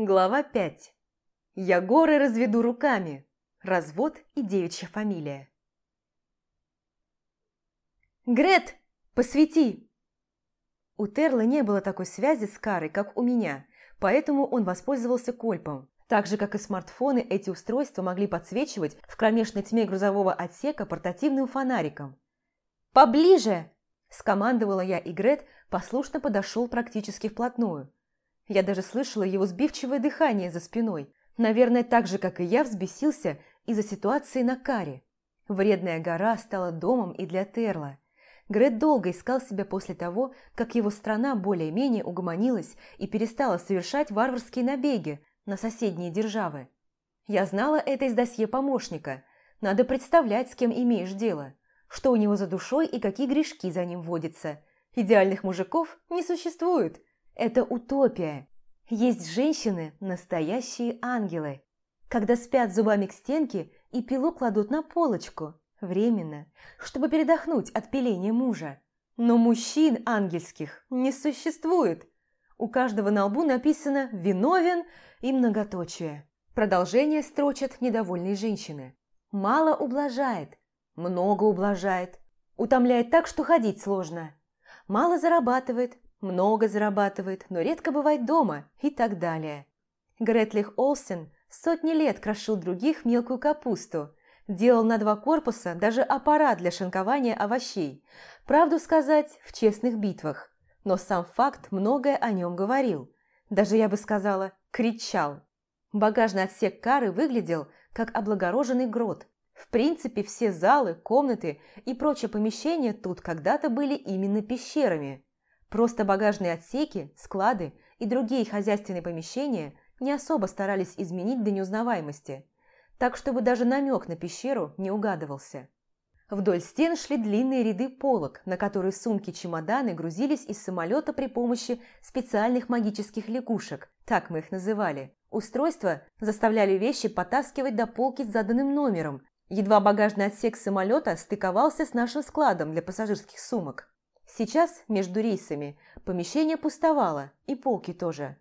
Глава 5. Я горы разведу руками. Развод и девичья фамилия. «Грет, посвети!» У Терла не было такой связи с Карой, как у меня, поэтому он воспользовался кольпом. Так же, как и смартфоны, эти устройства могли подсвечивать в кромешной тьме грузового отсека портативным фонариком. «Поближе!» – скомандовала я, и Грет послушно подошел практически вплотную – я даже слышала его сбивчивое дыхание за спиной. Наверное, так же, как и я, взбесился из-за ситуации на каре. Вредная гора стала домом и для Терла. Грет долго искал себя после того, как его страна более-менее угомонилась и перестала совершать варварские набеги на соседние державы. Я знала это из досье помощника. Надо представлять, с кем имеешь дело. Что у него за душой и какие грешки за ним водятся. Идеальных мужиков не существует. Это утопия. Есть женщины – настоящие ангелы. Когда спят зубами к стенке и пилу кладут на полочку, временно, чтобы передохнуть от пиления мужа. Но мужчин ангельских не существует. У каждого на лбу написано «виновен» и многоточие. Продолжение строчат недовольные женщины. Мало ублажает, много ублажает. Утомляет так, что ходить сложно. Мало зарабатывает, много зарабатывает, но редко бывает дома и так далее. Гретлих Олсен сотни лет крошил других мелкую капусту, делал на два корпуса даже аппарат для шинкования овощей, правду сказать, в честных битвах. Но сам факт многое о нем говорил. Даже, я бы сказала, кричал. Багажный отсек кары выглядел, как облагороженный грот. В принципе, все залы, комнаты и прочие помещения тут когда-то были именно пещерами – Просто багажные отсеки, склады и другие хозяйственные помещения не особо старались изменить до неузнаваемости, так чтобы даже намек на пещеру не угадывался. Вдоль стен шли длинные ряды полок, на которые сумки-чемоданы грузились из самолета при помощи специальных магических лягушек, так мы их называли. Устройства заставляли вещи потаскивать до полки с заданным номером, едва багажный отсек самолета стыковался с нашим складом для пассажирских сумок. Сейчас между рейсами помещение пустовало, и полки тоже.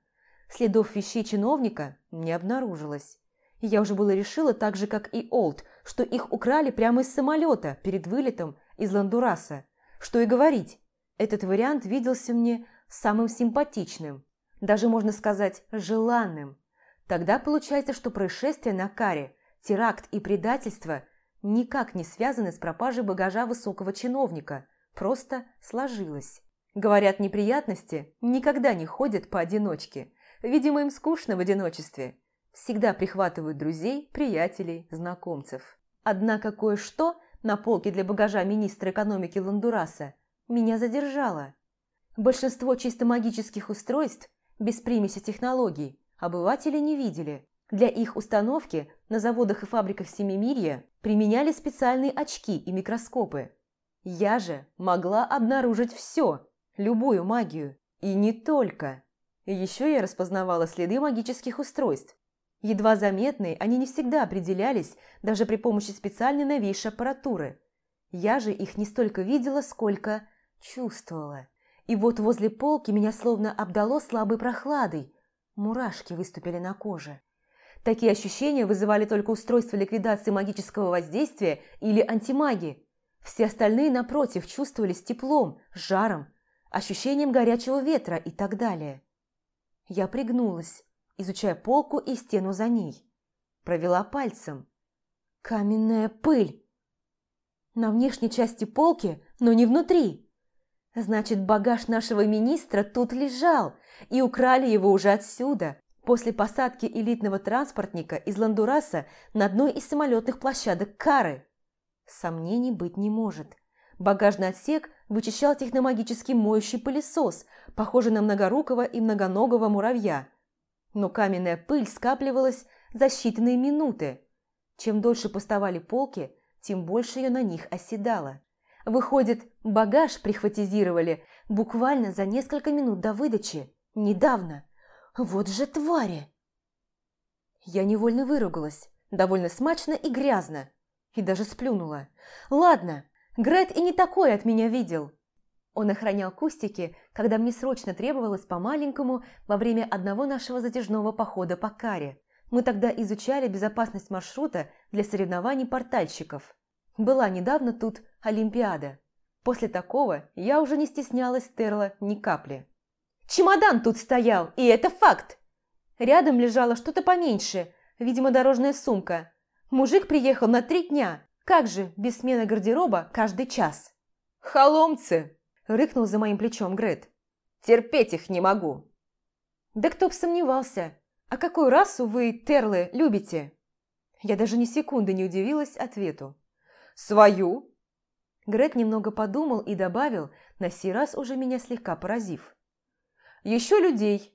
Следов вещей чиновника не обнаружилось. Я уже было решила, так же, как и Олд, что их украли прямо из самолета перед вылетом из Ландураса. Что и говорить, этот вариант виделся мне самым симпатичным, даже, можно сказать, желанным. Тогда получается, что происшествие на Каре, теракт и предательство никак не связаны с пропажей багажа высокого чиновника – Просто сложилось. Говорят, неприятности никогда не ходят поодиночке. Видимо, им скучно в одиночестве. Всегда прихватывают друзей, приятелей, знакомцев. Однако кое-что на полке для багажа министра экономики Ландураса меня задержало. Большинство чисто магических устройств без примеси технологий обыватели не видели. Для их установки на заводах и фабриках Семимирья применяли специальные очки и микроскопы. Я же могла обнаружить все, любую магию. И не только. Еще я распознавала следы магических устройств. Едва заметные, они не всегда определялись даже при помощи специальной новейшей аппаратуры. Я же их не столько видела, сколько чувствовала. И вот возле полки меня словно обдало слабой прохладой. Мурашки выступили на коже. Такие ощущения вызывали только устройство ликвидации магического воздействия или антимагии, все остальные, напротив, чувствовались теплом, жаром, ощущением горячего ветра и так далее. Я пригнулась, изучая полку и стену за ней. Провела пальцем. Каменная пыль. На внешней части полки, но не внутри. Значит, багаж нашего министра тут лежал, и украли его уже отсюда, после посадки элитного транспортника из Ландураса на одной из самолетных площадок Кары. Сомнений быть не может. Багажный отсек вычищал техномагический моющий пылесос, похожий на многорукого и многоногого муравья. Но каменная пыль скапливалась за считанные минуты. Чем дольше пустовали полки, тем больше ее на них оседало. Выходит, багаж прихватизировали буквально за несколько минут до выдачи. Недавно. Вот же твари! Я невольно выругалась, довольно смачно и грязно и даже сплюнула. «Ладно, Грет и не такое от меня видел». Он охранял кустики, когда мне срочно требовалось по маленькому во время одного нашего затяжного похода по каре. Мы тогда изучали безопасность маршрута для соревнований портальщиков. Была недавно тут Олимпиада. После такого я уже не стеснялась Терла ни капли. «Чемодан тут стоял, и это факт!» Рядом лежало что-то поменьше, видимо, дорожная сумка. Мужик приехал на три дня. Как же без смены гардероба каждый час? «Холомцы!» Рыкнул за моим плечом Грет. «Терпеть их не могу!» «Да кто б сомневался! А какую расу вы, Терлы, любите?» Я даже ни секунды не удивилась ответу. «Свою!» Грет немного подумал и добавил, на сей раз уже меня слегка поразив. «Еще людей!»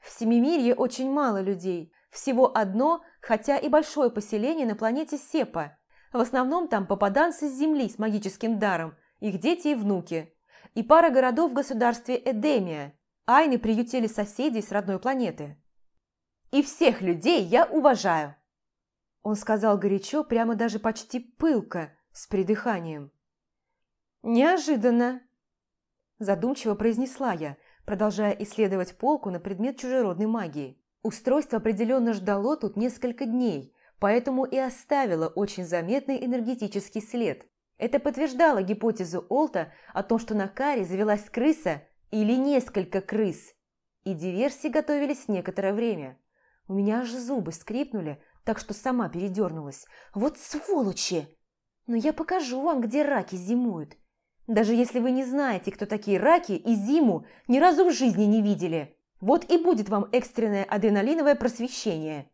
В Семимирье очень мало людей. Всего одно, хотя и большое поселение на планете Сепа. В основном там попаданцы с Земли с магическим даром, их дети и внуки, и пара городов в государстве Эдемия. Айны приютили соседей с родной планеты. «И всех людей я уважаю!» Он сказал горячо, прямо даже почти пылко, с придыханием. «Неожиданно!» Задумчиво произнесла я, продолжая исследовать полку на предмет чужеродной магии. Устройство определенно ждало тут несколько дней, поэтому и оставило очень заметный энергетический след. Это подтверждало гипотезу Олта о том, что на каре завелась крыса или несколько крыс, и диверсии готовились некоторое время. У меня аж зубы скрипнули, так что сама передернулась. Вот сволочи! Но я покажу вам, где раки зимуют. Даже если вы не знаете, кто такие раки, и зиму ни разу в жизни не видели. Вот и будет вам экстренное адреналиновое просвещение.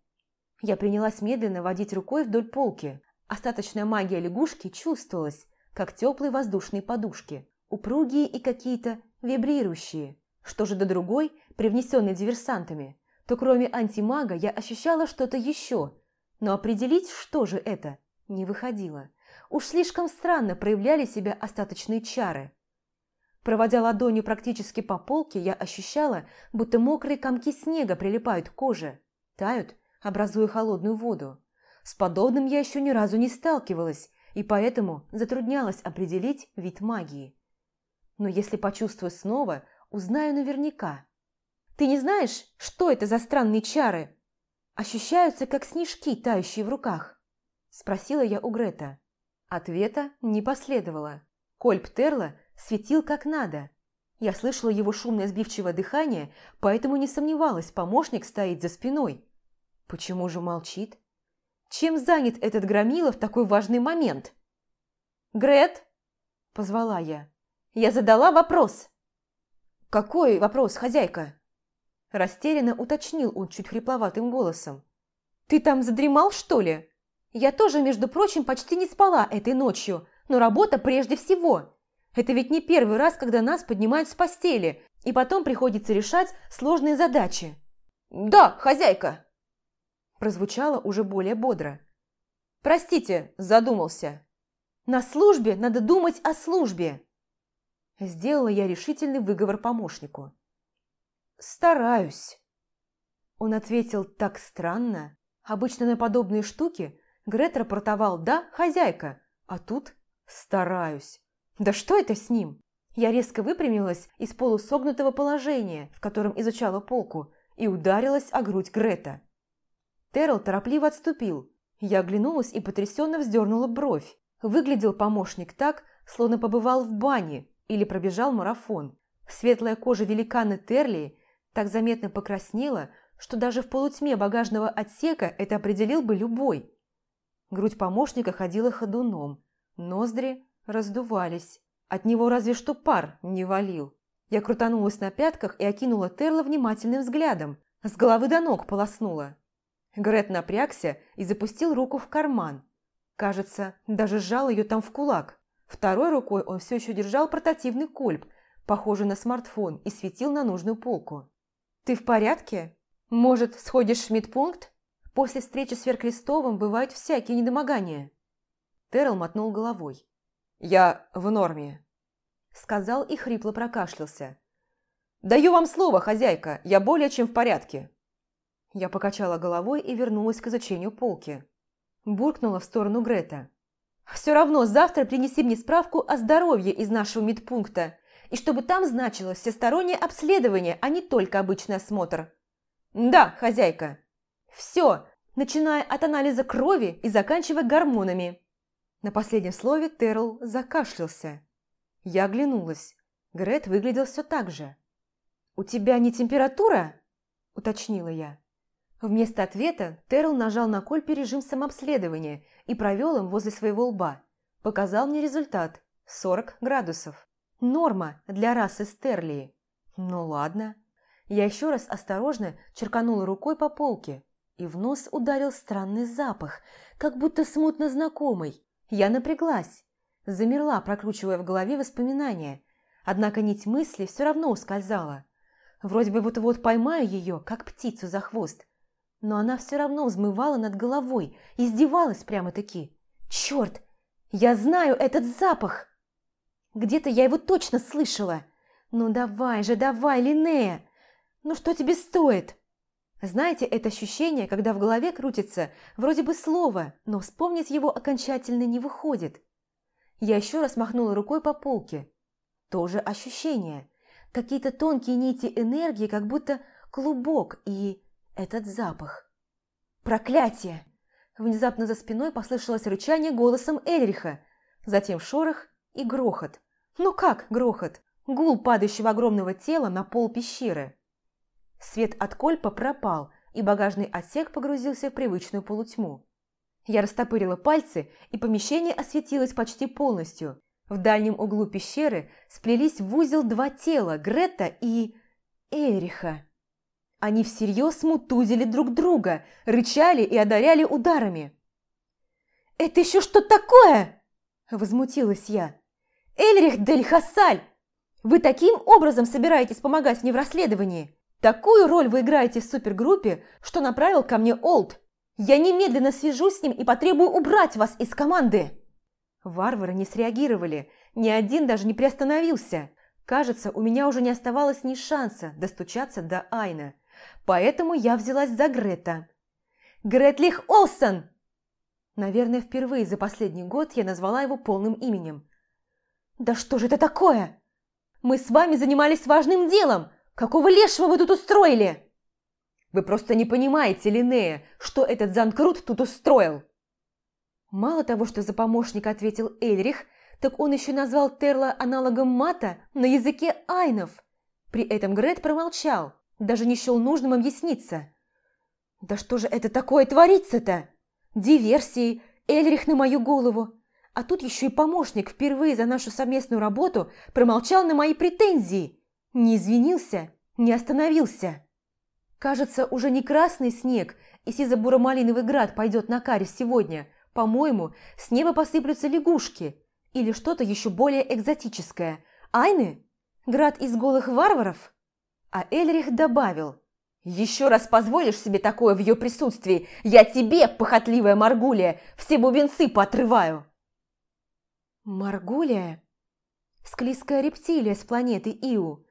Я принялась медленно водить рукой вдоль полки. Остаточная магия лягушки чувствовалась, как теплые воздушные подушки, упругие и какие-то вибрирующие. Что же до другой, привнесенной диверсантами, то кроме антимага я ощущала что-то еще, но определить, что же это, не выходило. Уж слишком странно проявляли себя остаточные чары. Проводя ладонью практически по полке, я ощущала, будто мокрые комки снега прилипают к коже, тают, образуя холодную воду. С подобным я еще ни разу не сталкивалась, и поэтому затруднялась определить вид магии. Но если почувствую снова, узнаю наверняка. «Ты не знаешь, что это за странные чары? Ощущаются, как снежки, тающие в руках?» Спросила я у Грета. Ответа не последовало. Кольп Терла светил как надо. Я слышала его шумное сбивчивое дыхание, поэтому не сомневалась, помощник стоит за спиной. Почему же молчит? Чем занят этот громила в такой важный момент? «Грет!» – позвала я. «Я задала вопрос!» «Какой вопрос, хозяйка?» Растерянно уточнил он чуть хрипловатым голосом. «Ты там задремал, что ли? Я тоже, между прочим, почти не спала этой ночью, но работа прежде всего. Это ведь не первый раз, когда нас поднимают с постели, и потом приходится решать сложные задачи». «Да, хозяйка!» прозвучало уже более бодро. «Простите, задумался. На службе надо думать о службе!» Сделала я решительный выговор помощнику. «Стараюсь». Он ответил так странно. Обычно на подобные штуки Грет рапортовал «да, хозяйка», а тут «стараюсь». Да что это с ним? Я резко выпрямилась из полусогнутого положения, в котором изучала полку, и ударилась о грудь Грета. Террел торопливо отступил. Я оглянулась и потрясенно вздернула бровь. Выглядел помощник так, словно побывал в бане или пробежал марафон. Светлая кожа великана Терли так заметно покраснела, что даже в полутьме багажного отсека это определил бы любой. Грудь помощника ходила ходуном, ноздри раздувались. От него разве что пар не валил. Я крутанулась на пятках и окинула Терла внимательным взглядом. С головы до ног полоснула. Грет напрягся и запустил руку в карман. Кажется, даже сжал ее там в кулак. Второй рукой он все еще держал портативный кольп, похожий на смартфон, и светил на нужную полку. «Ты в порядке? Может, сходишь в медпункт? После встречи с Веркрестовым бывают всякие недомогания». Террел мотнул головой. «Я в норме», – сказал и хрипло прокашлялся. «Даю вам слово, хозяйка, я более чем в порядке». Я покачала головой и вернулась к изучению полки. Буркнула в сторону Грета. Все равно завтра принеси мне справку о здоровье из нашего медпункта, и чтобы там значилось всестороннее обследование, а не только обычный осмотр. Да, хозяйка. Все, начиная от анализа крови и заканчивая гормонами. На последнем слове Терл закашлялся. Я оглянулась. Грет выглядел все так же. «У тебя не температура?» – уточнила я. Вместо ответа Терл нажал на кольпе режим самообследования и провел им возле своего лба. Показал мне результат – 40 градусов. Норма для расы Стерлии. Ну ладно. Я еще раз осторожно черканула рукой по полке, и в нос ударил странный запах, как будто смутно знакомый. Я напряглась, замерла, прокручивая в голове воспоминания, однако нить мысли все равно ускользала. Вроде бы вот-вот поймаю ее, как птицу за хвост, но она все равно взмывала над головой, издевалась прямо-таки. «Черт! Я знаю этот запах!» Где-то я его точно слышала. «Ну давай же, давай, Линнея! Ну что тебе стоит?» Знаете, это ощущение, когда в голове крутится вроде бы слово, но вспомнить его окончательно не выходит. Я еще раз махнула рукой по полке. Тоже ощущение. Какие-то тонкие нити энергии, как будто клубок, и этот запах. Проклятие! Внезапно за спиной послышалось рычание голосом Эльриха, затем шорох и грохот. Ну как грохот? Гул падающего огромного тела на пол пещеры. Свет от кольпа пропал, и багажный отсек погрузился в привычную полутьму. Я растопырила пальцы, и помещение осветилось почти полностью. В дальнем углу пещеры сплелись в узел два тела – Грета и... Эриха. Они всерьез мутузили друг друга, рычали и одаряли ударами. «Это еще что такое?» – возмутилась я. «Эльрих Дель Хассаль, вы таким образом собираетесь помогать мне в расследовании? Такую роль вы играете в супергруппе, что направил ко мне Олд. Я немедленно свяжусь с ним и потребую убрать вас из команды!» Варвары не среагировали, ни один даже не приостановился. Кажется, у меня уже не оставалось ни шанса достучаться до Айна. Поэтому я взялась за Грета. «Гретлих Олсон!» Наверное, впервые за последний год я назвала его полным именем. «Да что же это такое? Мы с вами занимались важным делом! Какого лешего вы тут устроили?» «Вы просто не понимаете, Линнея, что этот Занкрут тут устроил!» Мало того, что за помощника ответил Эльрих, так он еще назвал Терла аналогом мата на языке айнов. При этом Грет промолчал, даже не счел нужным объясниться. «Да что же это такое творится-то? Диверсии, Эльрих на мою голову. А тут еще и помощник впервые за нашу совместную работу промолчал на мои претензии. Не извинился, не остановился. Кажется, уже не красный снег и сизо-буро-малиновый град пойдет на каре сегодня. По-моему, с неба посыплются лягушки. Или что-то еще более экзотическое. Айны? Град из голых варваров? А Эльрих добавил. «Еще раз позволишь себе такое в ее присутствии, я тебе, похотливая Маргулия, все бубенцы поотрываю!» Маргулия? Склизкая рептилия с планеты Иу.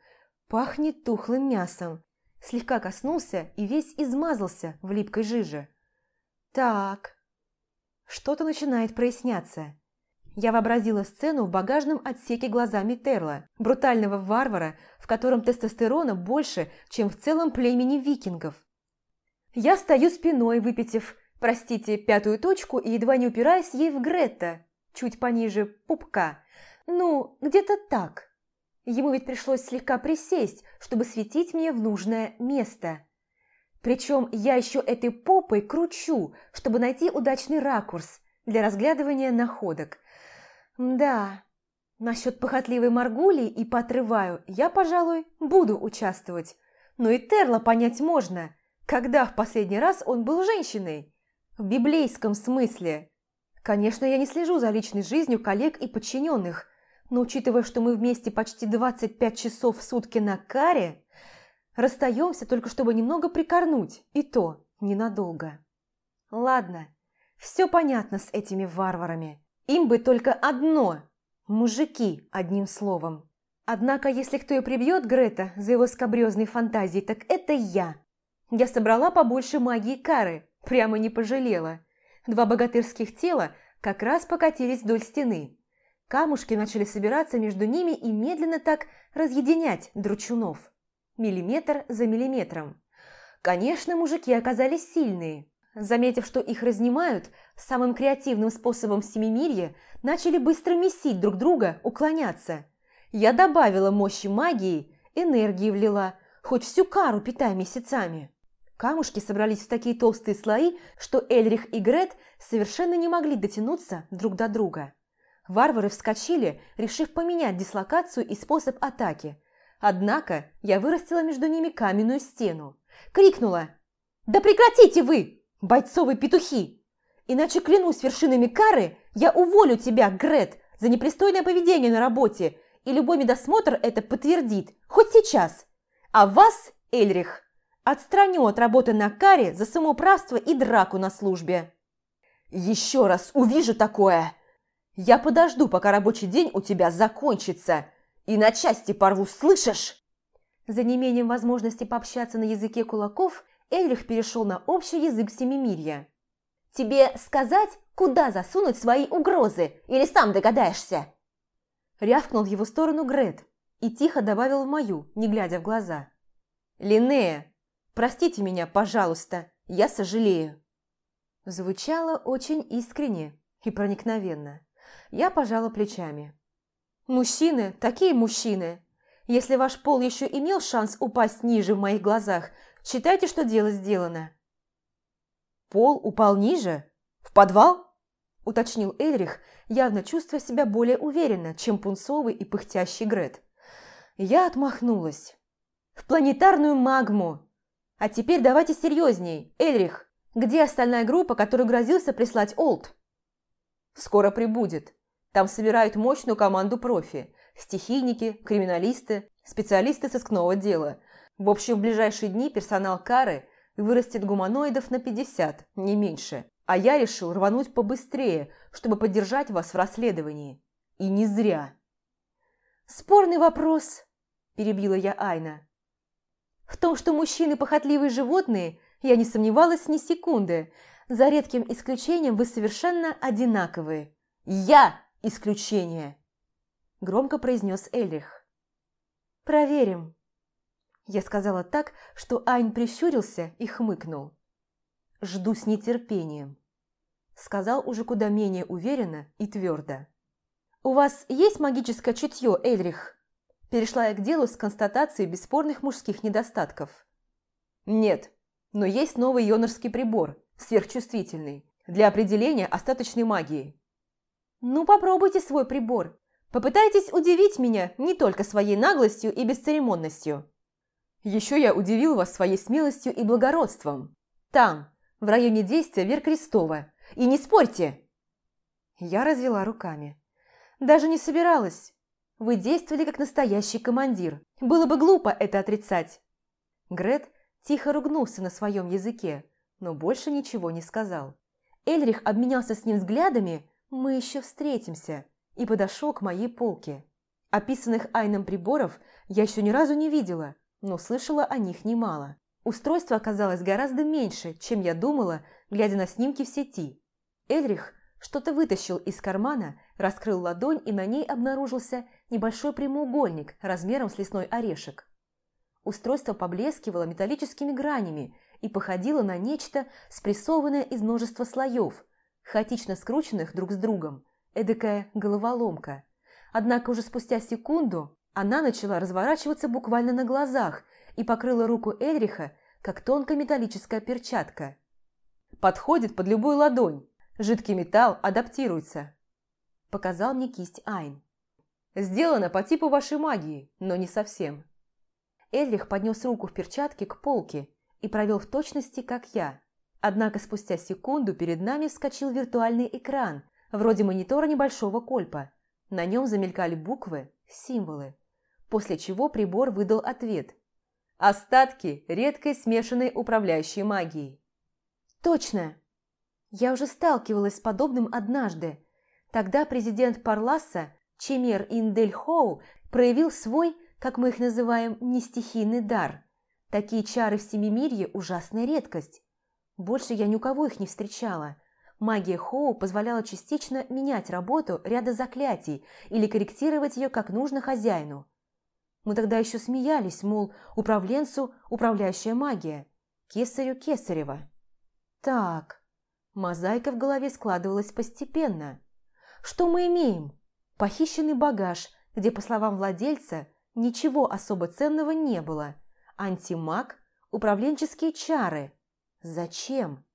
Пахнет тухлым мясом. Слегка коснулся и весь измазался в липкой жиже. Так, что-то начинает проясняться. Я вообразила сцену в багажном отсеке глазами Терла, брутального варвара, в котором тестостерона больше, чем в целом племени викингов. Я стою спиной, выпитив, простите, пятую точку и едва не упираясь ей в Гретта, чуть пониже пупка. Ну, где-то так. Ему ведь пришлось слегка присесть, чтобы светить мне в нужное место. Причем я еще этой попой кручу, чтобы найти удачный ракурс для разглядывания находок. Да, насчет похотливой Маргулии и поотрываю я, пожалуй, буду участвовать. Но и Терла понять можно, когда в последний раз он был женщиной. В библейском смысле. Конечно, я не слежу за личной жизнью коллег и подчиненных, но учитывая, что мы вместе почти 25 часов в сутки на каре, расстаемся только чтобы немного прикорнуть, и то ненадолго. Ладно, все понятно с этими варварами. Им бы только одно – мужики, одним словом. Однако, если кто и прибьет Грета за его скабрезной фантазией, так это я. Я собрала побольше магии кары, прямо не пожалела. Два богатырских тела как раз покатились вдоль стены. Камушки начали собираться между ними и медленно так разъединять дручунов. Миллиметр за миллиметром. Конечно, мужики оказались сильные. Заметив, что их разнимают, самым креативным способом семимирья начали быстро месить друг друга, уклоняться. Я добавила мощи магии, энергии влила, хоть всю кару питай месяцами. Камушки собрались в такие толстые слои, что Эльрих и Грет совершенно не могли дотянуться друг до друга. Варвары вскочили, решив поменять дислокацию и способ атаки. Однако я вырастила между ними каменную стену. Крикнула «Да прекратите вы, бойцовые петухи! Иначе клянусь вершинами кары, я уволю тебя, Грет, за непристойное поведение на работе, и любой медосмотр это подтвердит, хоть сейчас. А вас, Эльрих, Отстраню от работы на каре за самоуправство и драку на службе. Еще раз увижу такое. Я подожду, пока рабочий день у тебя закончится, и на части порву, слышишь? За неимением возможности пообщаться на языке кулаков, Эльрих перешел на общий язык Семимирья. «Тебе сказать, куда засунуть свои угрозы, или сам догадаешься?» Рявкнул в его сторону Грет и тихо добавил в мою, не глядя в глаза. «Линнея, Простите меня, пожалуйста, я сожалею». Звучало очень искренне и проникновенно. Я пожала плечами. «Мужчины, такие мужчины. Если ваш пол еще имел шанс упасть ниже в моих глазах, считайте, что дело сделано». «Пол упал ниже? В подвал?» – уточнил Эльрих, явно чувствуя себя более уверенно, чем пунцовый и пыхтящий Грет. Я отмахнулась. «В планетарную магму! А теперь давайте серьезней. Эльрих, где остальная группа, которую грозился прислать Олд? Скоро прибудет. Там собирают мощную команду профи. Стихийники, криминалисты, специалисты сыскного дела. В общем, в ближайшие дни персонал Кары вырастет гуманоидов на 50, не меньше. А я решил рвануть побыстрее, чтобы поддержать вас в расследовании. И не зря. «Спорный вопрос», – перебила я Айна. В том, что мужчины похотливые животные, я не сомневалась ни секунды. За редким исключением вы совершенно одинаковые. Я исключение!» Громко произнес Эльрих. «Проверим». Я сказала так, что Айн прищурился и хмыкнул. «Жду с нетерпением», – сказал уже куда менее уверенно и твердо. «У вас есть магическое чутье, Эльрих?» Перешла я к делу с констатацией бесспорных мужских недостатков. Нет, но есть новый йонорский прибор, сверхчувствительный, для определения остаточной магии. Ну, попробуйте свой прибор. Попытайтесь удивить меня не только своей наглостью и бесцеремонностью. Еще я удивил вас своей смелостью и благородством. Там, в районе действия Вер Крестова. И не спорьте!» Я развела руками. Даже не собиралась. Вы действовали как настоящий командир. Было бы глупо это отрицать». Грет тихо ругнулся на своем языке, но больше ничего не сказал. Эльрих обменялся с ним взглядами «Мы еще встретимся» и подошел к моей полке. Описанных Айном приборов я еще ни разу не видела, но слышала о них немало. Устройство оказалось гораздо меньше, чем я думала, глядя на снимки в сети. Эльрих что-то вытащил из кармана, раскрыл ладонь, и на ней обнаружился небольшой прямоугольник размером с лесной орешек. Устройство поблескивало металлическими гранями и походило на нечто, спрессованное из множества слоев, хаотично скрученных друг с другом, эдакая головоломка. Однако уже спустя секунду она начала разворачиваться буквально на глазах и покрыла руку Эльриха, как тонкая металлическая перчатка. «Подходит под любую ладонь. Жидкий металл адаптируется», – показал мне кисть Айн. Сделано по типу вашей магии, но не совсем. Эльрих поднес руку в перчатке к полке и провел в точности, как я. Однако спустя секунду перед нами вскочил виртуальный экран, вроде монитора небольшого кольпа. На нем замелькали буквы, символы. После чего прибор выдал ответ. Остатки редкой смешанной управляющей магии. Точно! Я уже сталкивалась с подобным однажды. Тогда президент Парласа Чемер Индельхоу проявил свой, как мы их называем, нестихийный дар. Такие чары в Семимирье – ужасная редкость. Больше я ни у кого их не встречала. магия Хоу позволяла частично менять работу ряда заклятий или корректировать ее как нужно хозяину. Мы тогда еще смеялись, мол, управленцу управляющая магия, кесарю кесарева. Так, мозаика в голове складывалась постепенно. Что мы имеем? Похищенный багаж, где, по словам владельца, ничего особо ценного не было. Антимаг, управленческие чары. Зачем?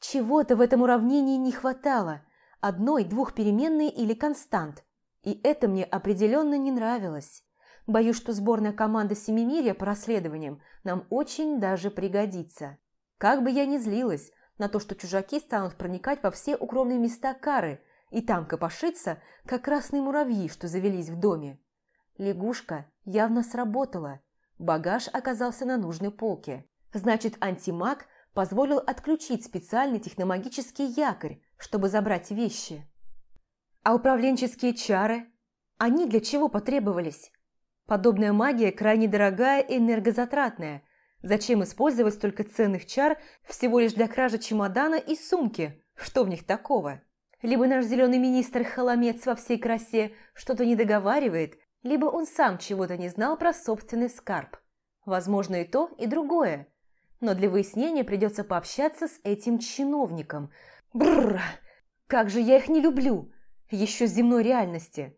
Чего-то в этом уравнении не хватало. Одной, двух переменной или констант. И это мне определенно не нравилось. Боюсь, что сборная команда Семимирья по расследованиям нам очень даже пригодится. Как бы я ни злилась на то, что чужаки станут проникать во все укромные места Кары и там копошиться, как красные муравьи, что завелись в доме. Лягушка явно сработала. Багаж оказался на нужной полке. Значит, антимаг позволил отключить специальный техномагический якорь, чтобы забрать вещи. А управленческие чары? Они для чего потребовались? Подобная магия крайне дорогая и энергозатратная. Зачем использовать столько ценных чар всего лишь для кражи чемодана и сумки? Что в них такого? Либо наш зеленый министр Холомец во всей красе что-то не договаривает, либо он сам чего-то не знал про собственный скарб. Возможно и то, и другое. Но для выяснения придется пообщаться с этим чиновником. Бррр! Как же я их не люблю! Еще с земной реальности.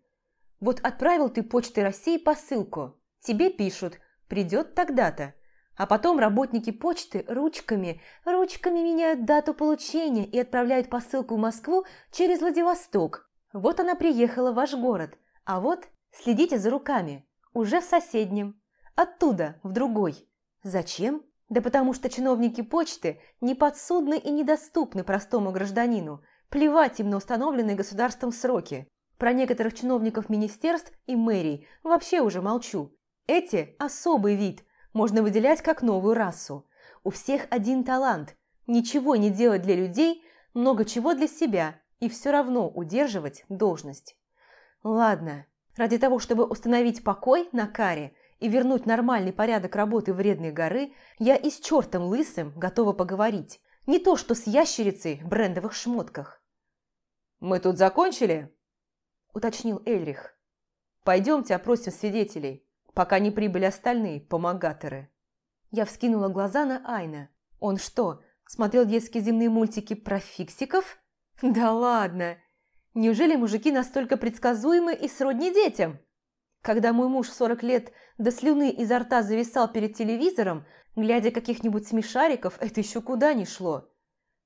Вот отправил ты почтой России посылку. Тебе пишут «придет тогда-то». А потом работники почты ручками, ручками меняют дату получения и отправляют посылку в Москву через Владивосток. Вот она приехала в ваш город, а вот следите за руками, уже в соседнем. Оттуда, в другой. Зачем? Да потому что чиновники почты не подсудны и недоступны простому гражданину. Плевать им на установленные государством сроки. Про некоторых чиновников министерств и мэрий вообще уже молчу. Эти – особый вид, можно выделять как новую расу. У всех один талант – ничего не делать для людей, много чего для себя и все равно удерживать должность. Ладно, ради того, чтобы установить покой на каре и вернуть нормальный порядок работы вредной горы, я и с чертом лысым готова поговорить. Не то, что с ящерицей в брендовых шмотках. «Мы тут закончили?» уточнил Эльрих. «Пойдемте опросим свидетелей, пока не прибыли остальные помогаторы». Я вскинула глаза на Айна. «Он что, смотрел детские земные мультики про фиксиков? Да ладно! Неужели мужики настолько предсказуемы и сродни детям?» Когда мой муж в 40 лет до слюны изо рта зависал перед телевизором, глядя каких-нибудь смешариков, это еще куда ни шло.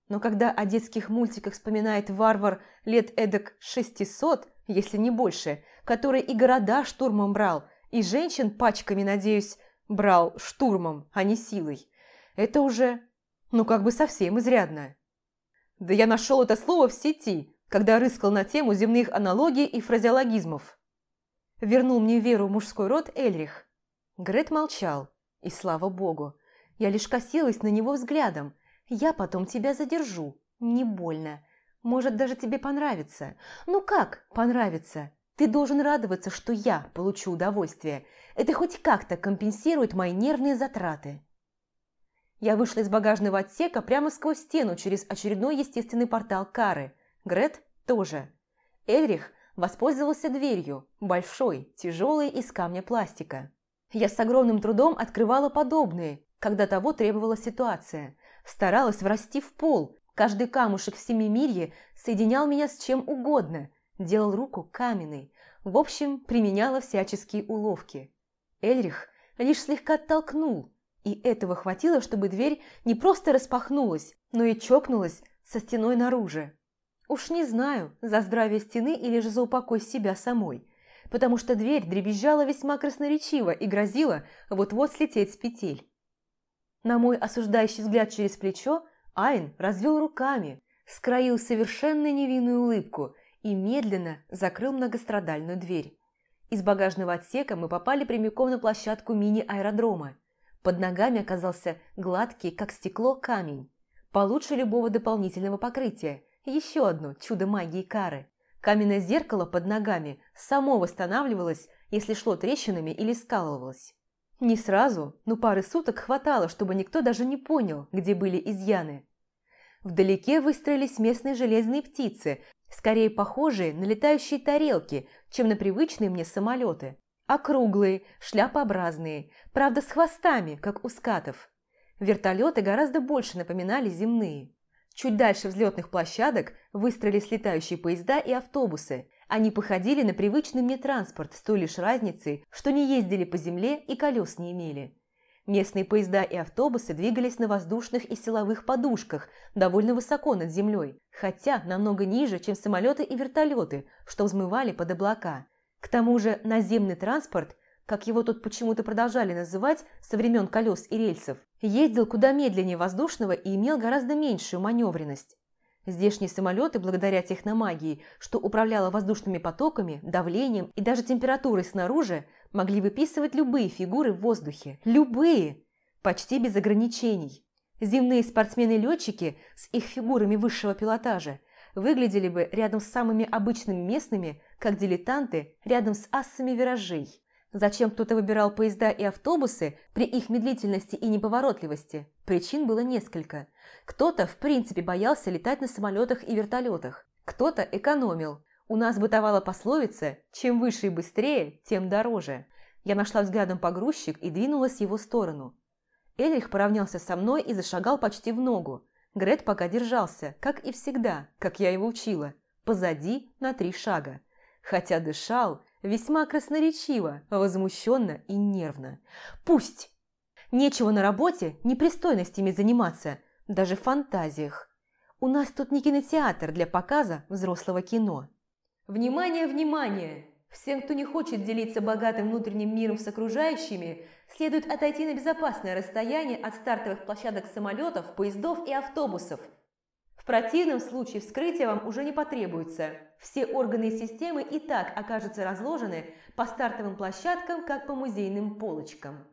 Но когда о детских мультиках вспоминает варвар лет эдак шестисот, если не больше, который и города штурмом брал, и женщин пачками, надеюсь, брал штурмом, а не силой. Это уже, ну как бы совсем изрядно. Да я нашел это слово в сети, когда рыскал на тему земных аналогий и фразеологизмов. Вернул мне веру мужской род Эльрих. Грет молчал, и слава богу. Я лишь косилась на него взглядом. Я потом тебя задержу, не больно. Может, даже тебе понравится. Ну как понравится? Ты должен радоваться, что я получу удовольствие. Это хоть как-то компенсирует мои нервные затраты. Я вышла из багажного отсека прямо сквозь стену через очередной естественный портал Кары. Грет тоже. Эльрих воспользовался дверью, большой, тяжелой из камня пластика. Я с огромным трудом открывала подобные, когда того требовала ситуация. Старалась врасти в пол, Каждый камушек в Семимирье соединял меня с чем угодно, делал руку каменной. В общем, применяла всяческие уловки. Эльрих лишь слегка оттолкнул, и этого хватило, чтобы дверь не просто распахнулась, но и чокнулась со стеной наружу. Уж не знаю, за здравие стены или же за упокой себя самой, потому что дверь дребезжала весьма красноречиво и грозила вот-вот слететь с петель. На мой осуждающий взгляд через плечо Айн развел руками, скроил совершенно невинную улыбку и медленно закрыл многострадальную дверь. Из багажного отсека мы попали прямиком на площадку мини-аэродрома. Под ногами оказался гладкий, как стекло, камень. Получше любого дополнительного покрытия. Еще одно чудо магии кары. Каменное зеркало под ногами само восстанавливалось, если шло трещинами или скалывалось. Не сразу, но пары суток хватало, чтобы никто даже не понял, где были изъяны. Вдалеке выстроились местные железные птицы, скорее похожие на летающие тарелки, чем на привычные мне самолеты. Округлые, шляпообразные, правда с хвостами, как у скатов. Вертолеты гораздо больше напоминали земные. Чуть дальше взлетных площадок выстроились летающие поезда и автобусы. Они походили на привычный мне транспорт с той лишь разницей, что не ездили по земле и колес не имели. Местные поезда и автобусы двигались на воздушных и силовых подушках довольно высоко над землей, хотя намного ниже, чем самолеты и вертолеты, что взмывали под облака. К тому же наземный транспорт, как его тут почему-то продолжали называть со времен колес и рельсов, ездил куда медленнее воздушного и имел гораздо меньшую маневренность. Здешние самолеты, благодаря техномагии, что управляла воздушными потоками, давлением и даже температурой снаружи, могли выписывать любые фигуры в воздухе. Любые! Почти без ограничений. Земные спортсмены-летчики с их фигурами высшего пилотажа выглядели бы рядом с самыми обычными местными, как дилетанты рядом с ассами виражей. Зачем кто-то выбирал поезда и автобусы при их медлительности и неповоротливости? Причин было несколько. Кто-то, в принципе, боялся летать на самолетах и вертолетах. Кто-то экономил. У нас бытовала пословица «чем выше и быстрее, тем дороже». Я нашла взглядом погрузчик и двинулась в его сторону. Эльрих поравнялся со мной и зашагал почти в ногу. Грет пока держался, как и всегда, как я его учила, позади на три шага. Хотя дышал весьма красноречиво, возмущенно и нервно. «Пусть! Нечего на работе непристойностями заниматься, даже в фантазиях. У нас тут не кинотеатр для показа взрослого кино». Внимание, внимание! Всем, кто не хочет делиться богатым внутренним миром с окружающими, следует отойти на безопасное расстояние от стартовых площадок самолетов, поездов и автобусов. В противном случае вскрытие вам уже не потребуется. Все органы и системы и так окажутся разложены по стартовым площадкам, как по музейным полочкам.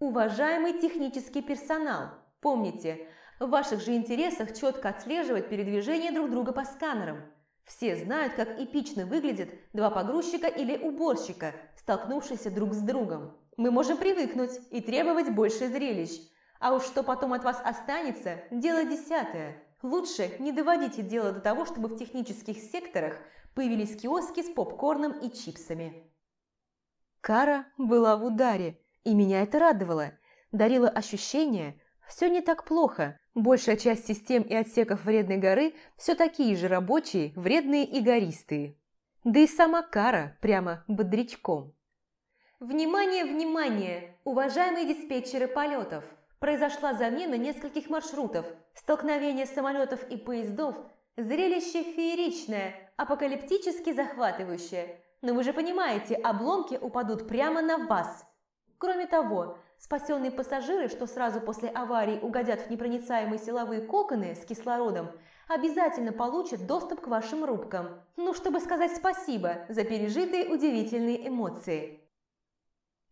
Уважаемый технический персонал, помните, в ваших же интересах четко отслеживать передвижение друг друга по сканерам – все знают, как эпично выглядят два погрузчика или уборщика, столкнувшиеся друг с другом. Мы можем привыкнуть и требовать больше зрелищ. А уж что потом от вас останется – дело десятое. Лучше не доводите дело до того, чтобы в технических секторах появились киоски с попкорном и чипсами. Кара была в ударе, и меня это радовало. Дарило ощущение, все не так плохо, Большая часть систем и отсеков Вредной горы все такие же рабочие, вредные и гористые. Да и сама кара прямо бодрячком. Внимание, внимание, уважаемые диспетчеры полетов! Произошла замена нескольких маршрутов, столкновение самолетов и поездов, зрелище фееричное, апокалиптически захватывающее. Но вы же понимаете, обломки упадут прямо на вас. Кроме того, Спасенные пассажиры, что сразу после аварии угодят в непроницаемые силовые коконы с кислородом, обязательно получат доступ к вашим рубкам. Ну, чтобы сказать спасибо за пережитые удивительные эмоции.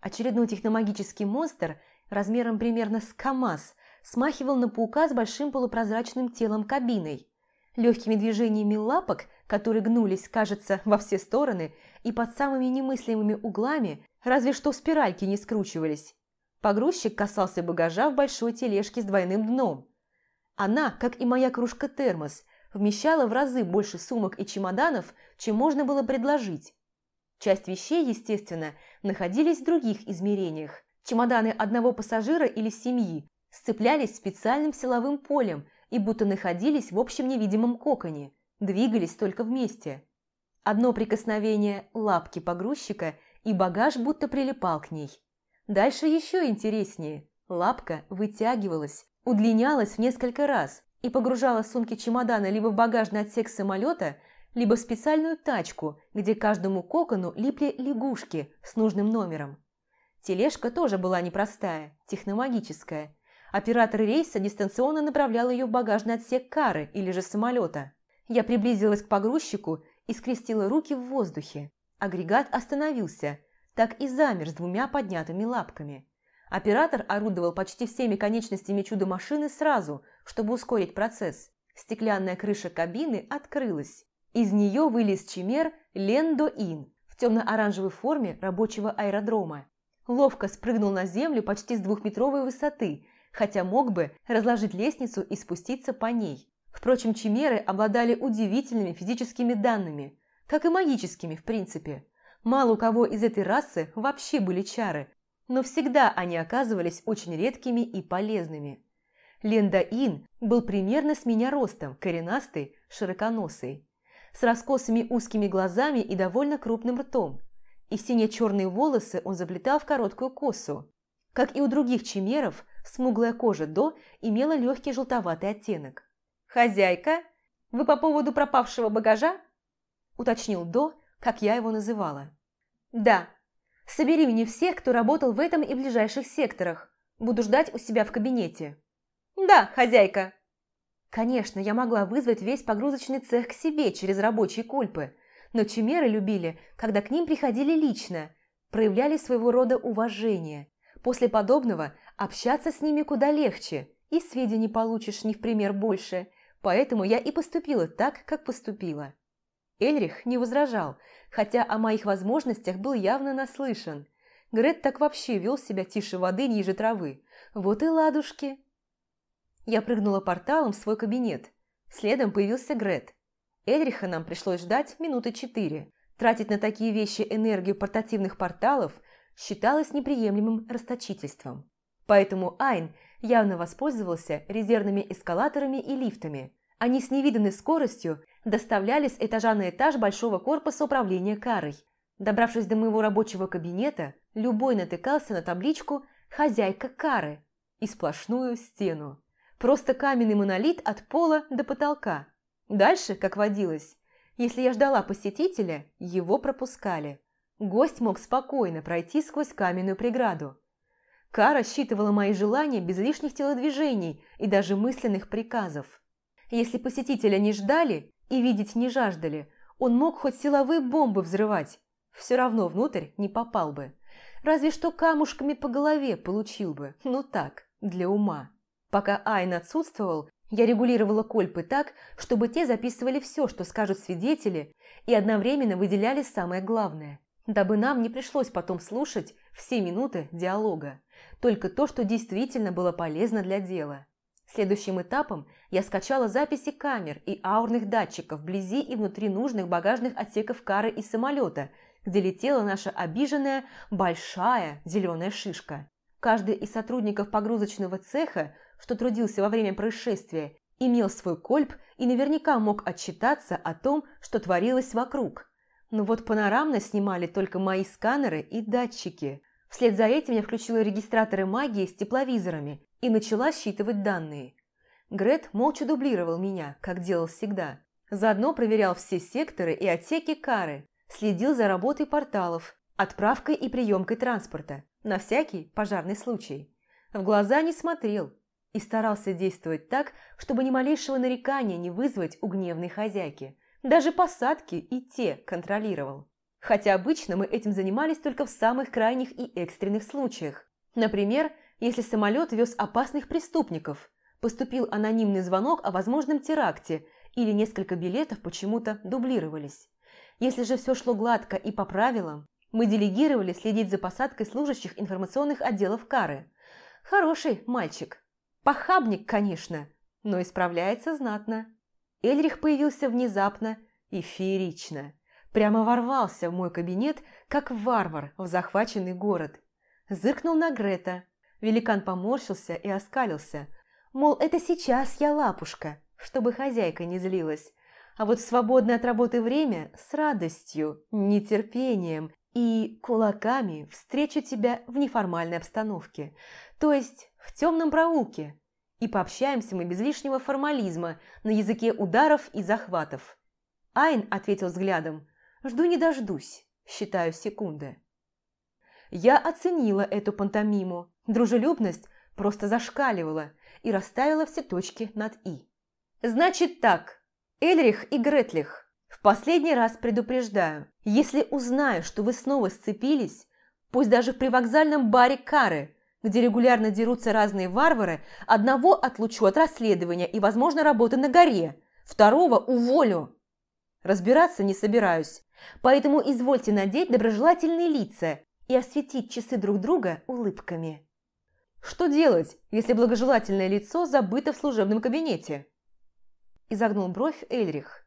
Очередной техномагический монстр размером примерно с КАМАЗ смахивал на паука с большим полупрозрачным телом кабиной. Легкими движениями лапок, которые гнулись, кажется, во все стороны, и под самыми немыслимыми углами, разве что спиральки не скручивались. Погрузчик касался багажа в большой тележке с двойным дном. Она, как и моя кружка-термос, вмещала в разы больше сумок и чемоданов, чем можно было предложить. Часть вещей, естественно, находились в других измерениях. Чемоданы одного пассажира или семьи сцеплялись специальным силовым полем и будто находились в общем невидимом коконе, двигались только вместе. Одно прикосновение лапки погрузчика, и багаж будто прилипал к ней. Дальше еще интереснее. Лапка вытягивалась, удлинялась в несколько раз и погружала сумки чемодана либо в багажный отсек самолета, либо в специальную тачку, где каждому кокону липли лягушки с нужным номером. Тележка тоже была непростая, техномагическая. Оператор рейса дистанционно направлял ее в багажный отсек кары или же самолета. Я приблизилась к погрузчику и скрестила руки в воздухе. Агрегат остановился – так и замер с двумя поднятыми лапками. Оператор орудовал почти всеми конечностями чудо-машины сразу, чтобы ускорить процесс. Стеклянная крыша кабины открылась. Из нее вылез чимер Лендо-Ин в темно-оранжевой форме рабочего аэродрома. Ловко спрыгнул на землю почти с двухметровой высоты, хотя мог бы разложить лестницу и спуститься по ней. Впрочем, чимеры обладали удивительными физическими данными, как и магическими, в принципе. Мало у кого из этой расы вообще были чары, но всегда они оказывались очень редкими и полезными. Ленда-Ин был примерно с меня ростом, коренастый, широконосый, с раскосыми узкими глазами и довольно крупным ртом. И сине-черные волосы он заплетал в короткую косу. Как и у других чимеров, смуглая кожа до имела легкий желтоватый оттенок. «Хозяйка, вы по поводу пропавшего багажа?» – уточнил До, как я его называла. «Да. Собери мне всех, кто работал в этом и ближайших секторах. Буду ждать у себя в кабинете». «Да, хозяйка». Конечно, я могла вызвать весь погрузочный цех к себе через рабочие кульпы, но чимеры любили, когда к ним приходили лично, проявляли своего рода уважение. После подобного общаться с ними куда легче, и сведений получишь не в пример больше, поэтому я и поступила так, как поступила. Эльрих не возражал, хотя о моих возможностях был явно наслышан. Грет так вообще вел себя тише воды ниже травы. Вот и ладушки. Я прыгнула порталом в свой кабинет. Следом появился Грет. Эдриха нам пришлось ждать минуты четыре. Тратить на такие вещи энергию портативных порталов считалось неприемлемым расточительством. Поэтому Айн явно воспользовался резервными эскалаторами и лифтами. Они с невиданной скоростью доставляли с этажа на этаж большого корпуса управления карой. Добравшись до моего рабочего кабинета, любой натыкался на табличку «Хозяйка кары» и сплошную стену. Просто каменный монолит от пола до потолка. Дальше, как водилось, если я ждала посетителя, его пропускали. Гость мог спокойно пройти сквозь каменную преграду. Кара считывала мои желания без лишних телодвижений и даже мысленных приказов. Если посетителя не ждали и видеть не жаждали, он мог хоть силовые бомбы взрывать, все равно внутрь не попал бы. Разве что камушками по голове получил бы, ну так, для ума. Пока Айн отсутствовал, я регулировала кольпы так, чтобы те записывали все, что скажут свидетели, и одновременно выделяли самое главное, дабы нам не пришлось потом слушать все минуты диалога, только то, что действительно было полезно для дела. Следующим этапом я скачала записи камер и аурных датчиков вблизи и внутри нужных багажных отсеков кары и самолета, где летела наша обиженная большая зеленая шишка. Каждый из сотрудников погрузочного цеха что трудился во время происшествия, имел свой кольп и наверняка мог отчитаться о том, что творилось вокруг. Но вот панорамно снимали только мои сканеры и датчики. Вслед за этим я включила регистраторы магии с тепловизорами и начала считывать данные. Грет молча дублировал меня, как делал всегда. Заодно проверял все секторы и отсеки кары, следил за работой порталов, отправкой и приемкой транспорта, на всякий пожарный случай. В глаза не смотрел, и старался действовать так, чтобы ни малейшего нарекания не вызвать у гневной хозяйки. Даже посадки и те контролировал. Хотя обычно мы этим занимались только в самых крайних и экстренных случаях. Например, если самолет вез опасных преступников, поступил анонимный звонок о возможном теракте или несколько билетов почему-то дублировались. Если же все шло гладко и по правилам, мы делегировали следить за посадкой служащих информационных отделов Кары. Хороший мальчик, Похабник, конечно, но исправляется знатно. Эльрих появился внезапно и феерично. Прямо ворвался в мой кабинет, как варвар в захваченный город. Зыркнул на Грета. Великан поморщился и оскалился. Мол, это сейчас я лапушка, чтобы хозяйка не злилась. А вот в свободное от работы время с радостью, нетерпением и кулаками встречу тебя в неформальной обстановке. То есть в темном проулке. И пообщаемся мы без лишнего формализма на языке ударов и захватов. Айн ответил взглядом. Жду не дождусь, считаю секунды. Я оценила эту пантомиму. Дружелюбность просто зашкаливала и расставила все точки над «и». Значит так, Эльрих и Гретлих, в последний раз предупреждаю, если узнаю, что вы снова сцепились, пусть даже в привокзальном баре Кары, где регулярно дерутся разные варвары, одного отлучу от расследования и, возможно, работы на горе, второго уволю. Разбираться не собираюсь, поэтому извольте надеть доброжелательные лица и осветить часы друг друга улыбками. Что делать, если благожелательное лицо забыто в служебном кабинете? Изогнул бровь Эльрих.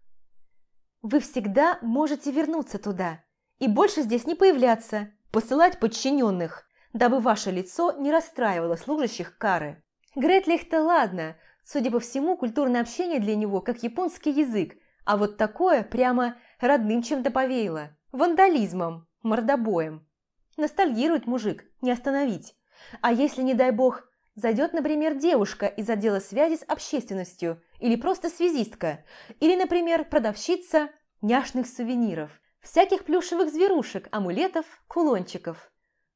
Вы всегда можете вернуться туда и больше здесь не появляться, посылать подчиненных, дабы ваше лицо не расстраивало служащих кары. Гретлих-то ладно, судя по всему, культурное общение для него как японский язык, а вот такое прямо родным чем-то повеяло, вандализмом, мордобоем. Ностальгирует мужик, не остановить. А если, не дай бог, зайдет, например, девушка из отдела связи с общественностью, или просто связистка, или, например, продавщица няшных сувениров, всяких плюшевых зверушек, амулетов, кулончиков.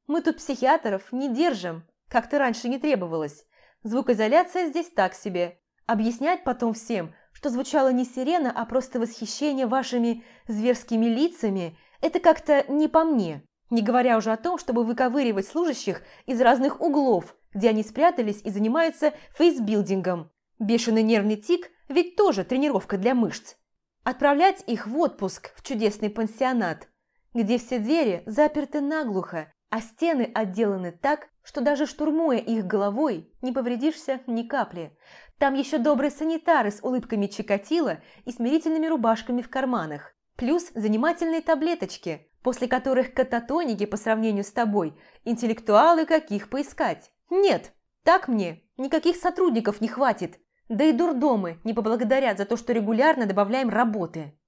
Мы тут психиатров не держим, как-то раньше не требовалось. Звукоизоляция здесь так себе. Объяснять потом всем, что звучало не сирена, а просто восхищение вашими зверскими лицами, это как-то не по мне. Не говоря уже о том, чтобы выковыривать служащих из разных углов, где они спрятались и занимаются фейсбилдингом. Бешеный нервный тик ведь тоже тренировка для мышц. Отправлять их в отпуск в чудесный пансионат, где все двери заперты наглухо, а стены отделаны так, что даже штурмуя их головой, не повредишься ни капли. Там еще добрые санитары с улыбками Чикатило и смирительными рубашками в карманах. Плюс занимательные таблеточки, после которых кататоники по сравнению с тобой, интеллектуалы каких поискать. Нет, так мне никаких сотрудников не хватит. Да и дурдомы не поблагодарят за то, что регулярно добавляем работы.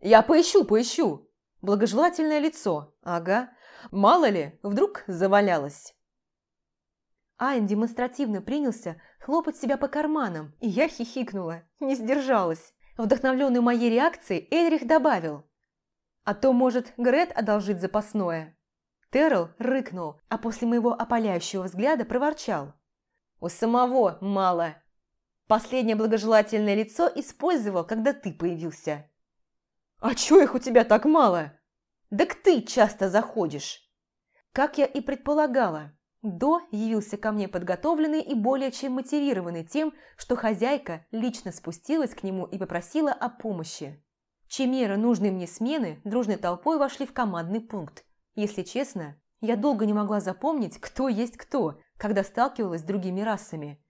Я поищу, поищу. Благожелательное лицо. Ага. Мало ли, вдруг завалялось. Айн демонстративно принялся хлопать себя по карманам, и я хихикнула, не сдержалась. Вдохновленный моей реакцией, Эльрих добавил. «А то, может, Грет одолжить запасное?» Террел рыкнул, а после моего опаляющего взгляда проворчал. «У самого мало. Последнее благожелательное лицо использовал, когда ты появился». «А чё их у тебя так мало?» «Так ты часто заходишь». Как я и предполагала, до явился ко мне подготовленный и более чем мотивированный тем, что хозяйка лично спустилась к нему и попросила о помощи. Чемера нужной мне смены дружной толпой вошли в командный пункт. Если честно, я долго не могла запомнить, кто есть кто, когда сталкивалась с другими расами.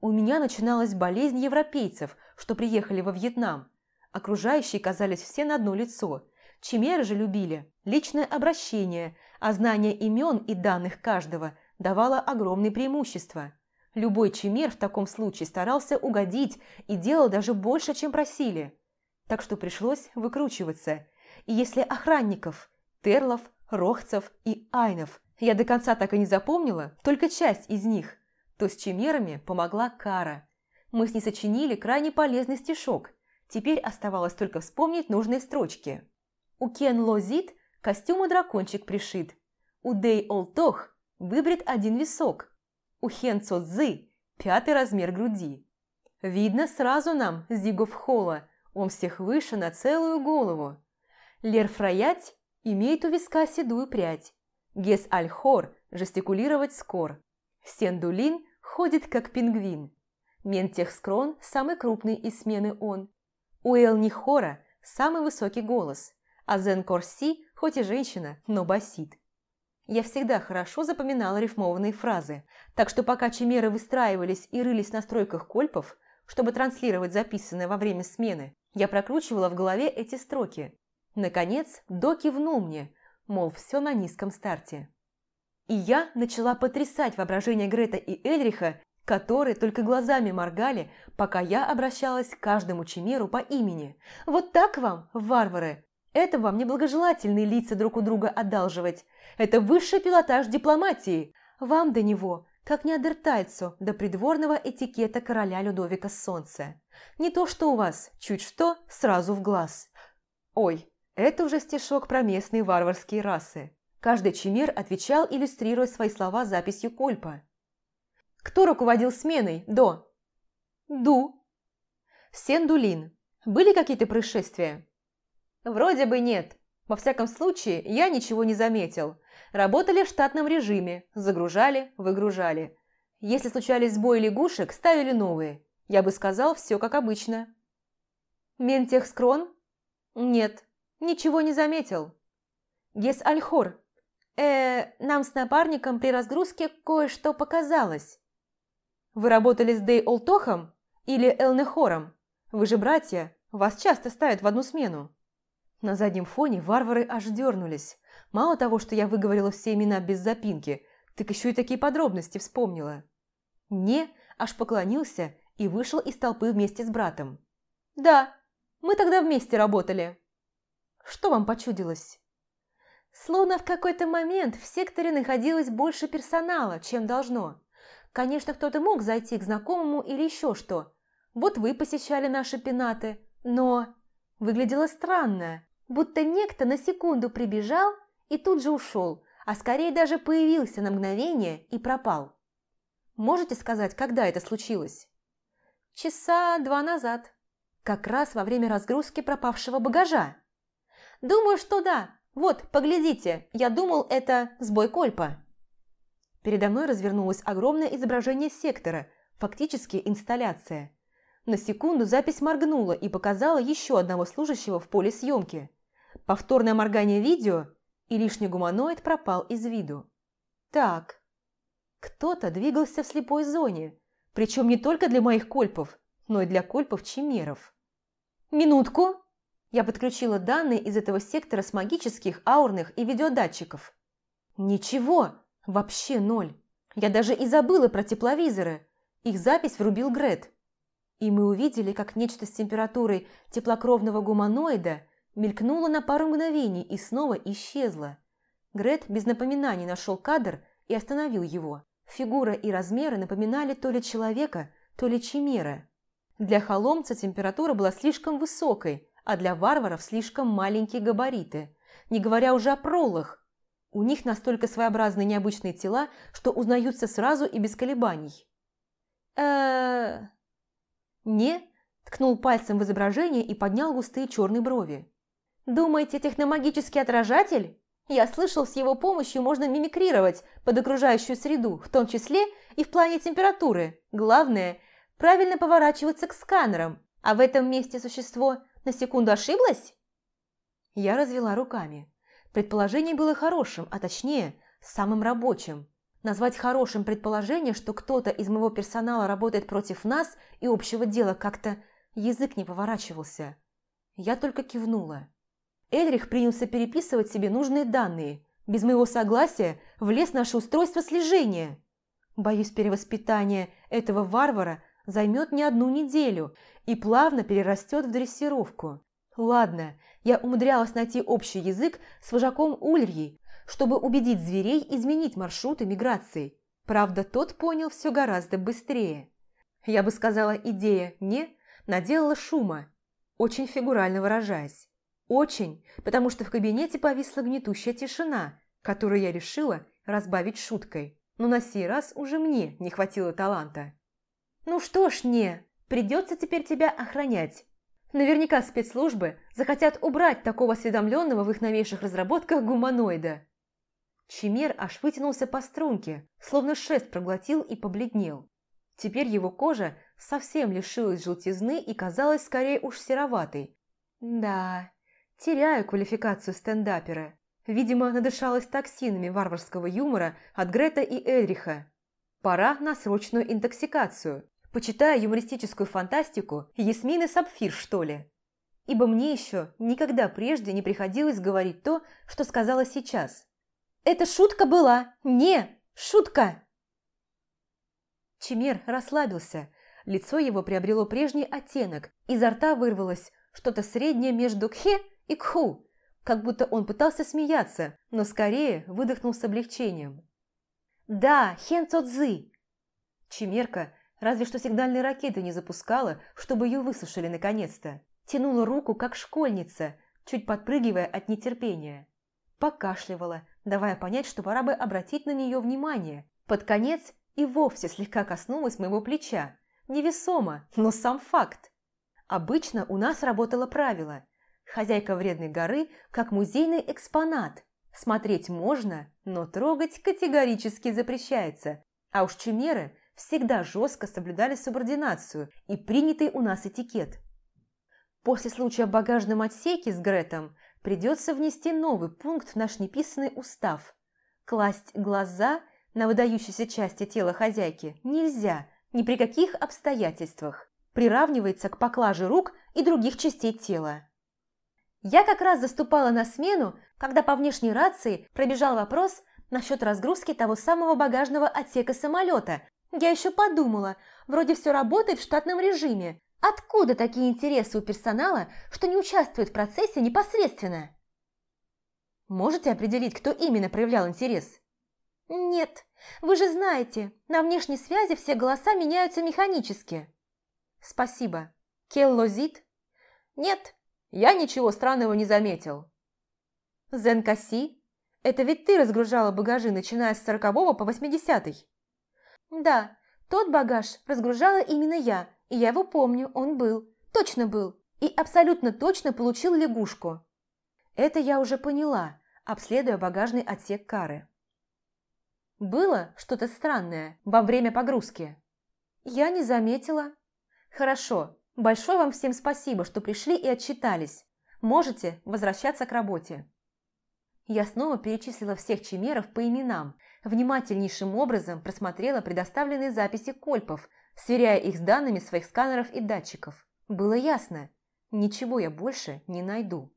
У меня начиналась болезнь европейцев, что приехали во Вьетнам. Окружающие казались все на одно лицо. Чемеры же любили личное обращение, а знание имен и данных каждого – давало огромные преимущества. Любой чемер в таком случае старался угодить и делал даже больше, чем просили. Так что пришлось выкручиваться. И если охранников, терлов, рохцев и айнов я до конца так и не запомнила, только часть из них, то с чемерами помогла Кара. Мы с ней сочинили крайне полезный стишок. Теперь оставалось только вспомнить нужные строчки. У Кен Лозит костюму дракончик пришит. У Дэй Олтох выбрит один висок. У Хен Цзы пятый размер груди. Видно сразу нам, Зигов Холла, он всех выше на целую голову. Лер Фраять имеет у виска седую прядь. Гес Альхор жестикулировать скор. Сендулин ходит как пингвин. Ментехскрон самый крупный из смены он. У Элнихора самый высокий голос, а Зен Корси хоть и женщина, но басит. Я всегда хорошо запоминала рифмованные фразы, так что пока чимеры выстраивались и рылись на стройках кольпов, чтобы транслировать записанное во время смены, я прокручивала в голове эти строки. Наконец, До кивнул мне, мол, все на низком старте. И я начала потрясать воображение Грета и Эльриха, которые только глазами моргали, пока я обращалась к каждому чимеру по имени. «Вот так вам, варвары! Это вам неблагожелательные лица друг у друга одалживать. Это высший пилотаж дипломатии. Вам до него, как неандертальцу, до придворного этикета короля Людовика Солнца. Не то что у вас, чуть что, сразу в глаз. Ой, это уже стишок про местные варварские расы. Каждый чемер отвечал, иллюстрируя свои слова записью Кольпа. Кто руководил сменой до? Ду. Сендулин. Были какие-то происшествия? Вроде бы нет. Во всяком случае, я ничего не заметил. Работали в штатном режиме, загружали, выгружали. Если случались сбои лягушек, ставили новые. Я бы сказал, все как обычно. Ментехскрон? Нет, ничего не заметил. Гес Альхор. э нам с напарником при разгрузке кое-что показалось. Вы работали с Дей Олтохом или Элнехором? Вы же братья, вас часто ставят в одну смену. На заднем фоне варвары аж дернулись. Мало того, что я выговорила все имена без запинки, так еще и такие подробности вспомнила. Не аж поклонился и вышел из толпы вместе с братом. «Да, мы тогда вместе работали». «Что вам почудилось?» Словно в какой-то момент в секторе находилось больше персонала, чем должно. Конечно, кто-то мог зайти к знакомому или еще что. Вот вы посещали наши пенаты, но... Выглядело странно, будто некто на секунду прибежал и тут же ушел, а скорее даже появился на мгновение и пропал. Можете сказать, когда это случилось? Часа два назад. Как раз во время разгрузки пропавшего багажа. Думаю, что да. Вот, поглядите, я думал, это сбой кольпа. Передо мной развернулось огромное изображение сектора, фактически инсталляция. На секунду запись моргнула и показала еще одного служащего в поле съемки. Повторное моргание видео, и лишний гуманоид пропал из виду. Так, кто-то двигался в слепой зоне, причем не только для моих кольпов, но и для кольпов чимеров. «Минутку!» Я подключила данные из этого сектора с магических, аурных и видеодатчиков. «Ничего, вообще ноль. Я даже и забыла про тепловизоры. Их запись врубил Грет. И мы увидели, как нечто с температурой теплокровного гуманоида мелькнуло на пару мгновений и снова исчезло. Грет без напоминаний нашел кадр и остановил его. Фигура и размеры напоминали то ли человека, то ли чимера. Для холомца температура была слишком высокой, а для варваров слишком маленькие габариты, не говоря уже о пролах. У них настолько своеобразные необычные тела, что узнаются сразу и без колебаний. э «Не?» – ткнул пальцем в изображение и поднял густые черные брови. «Думаете, техномагический отражатель? Я слышал, с его помощью можно мимикрировать под окружающую среду, в том числе и в плане температуры. Главное – правильно поворачиваться к сканерам. А в этом месте существо на секунду ошиблось?» Я развела руками. Предположение было хорошим, а точнее, самым рабочим. Назвать хорошим предположение, что кто-то из моего персонала работает против нас и общего дела как-то язык не поворачивался. Я только кивнула. Эльрих принялся переписывать себе нужные данные. Без моего согласия влез наше устройство слежения. Боюсь, перевоспитание этого варвара займет не одну неделю и плавно перерастет в дрессировку. Ладно, я умудрялась найти общий язык с вожаком Ульрьей, чтобы убедить зверей изменить маршруты миграции. Правда, тот понял все гораздо быстрее. Я бы сказала, идея «не» наделала шума, очень фигурально выражаясь. Очень, потому что в кабинете повисла гнетущая тишина, которую я решила разбавить шуткой. Но на сей раз уже мне не хватило таланта. «Ну что ж, не, придется теперь тебя охранять. Наверняка спецслужбы захотят убрать такого осведомленного в их новейших разработках гуманоида. Чимер аж вытянулся по струнке, словно шест проглотил и побледнел. Теперь его кожа совсем лишилась желтизны и казалась скорее уж сероватой. Да, теряю квалификацию стендапера. Видимо, надышалась токсинами варварского юмора от Грета и Эльриха. Пора на срочную интоксикацию. Почитаю юмористическую фантастику Ясмины Сапфир, что ли. Ибо мне еще никогда прежде не приходилось говорить то, что сказала сейчас. Это шутка была! Не, шутка!» Чимер расслабился, лицо его приобрело прежний оттенок, изо рта вырвалось что-то среднее между «кхе» и «кху», как будто он пытался смеяться, но скорее выдохнул с облегчением. «Да, Хен Цодзы!» Чимерка разве что сигнальные ракеты не запускала, чтобы ее высушили наконец-то. Тянула руку, как школьница, чуть подпрыгивая от нетерпения. Покашливала, давая понять, что пора бы обратить на нее внимание. Под конец и вовсе слегка коснулась моего плеча. Невесомо, но сам факт. Обычно у нас работало правило. Хозяйка вредной горы как музейный экспонат. Смотреть можно, но трогать категорически запрещается. А уж чумеры всегда жестко соблюдали субординацию и принятый у нас этикет. После случая в багажном отсеке с Гретом Придется внести новый пункт в наш неписанный устав. Класть глаза на выдающиеся части тела хозяйки нельзя ни при каких обстоятельствах. Приравнивается к поклаже рук и других частей тела. Я как раз заступала на смену, когда по внешней рации пробежал вопрос насчет разгрузки того самого багажного отсека самолета. Я еще подумала, вроде все работает в штатном режиме. Откуда такие интересы у персонала, что не участвует в процессе непосредственно? Можете определить, кто именно проявлял интерес? Нет, вы же знаете, на внешней связи все голоса меняются механически. Спасибо. Келлозит? Нет, я ничего странного не заметил. Зенкаси? Это ведь ты разгружала багажи, начиная с сорокового по восьмидесятый. Да, тот багаж разгружала именно я, и я его помню, он был, точно был, и абсолютно точно получил лягушку. Это я уже поняла, обследуя багажный отсек кары. Было что-то странное во время погрузки? Я не заметила. Хорошо, большое вам всем спасибо, что пришли и отчитались. Можете возвращаться к работе. Я снова перечислила всех чимеров по именам, внимательнейшим образом просмотрела предоставленные записи кольпов, сверяя их с данными своих сканеров и датчиков. Было ясно, ничего я больше не найду.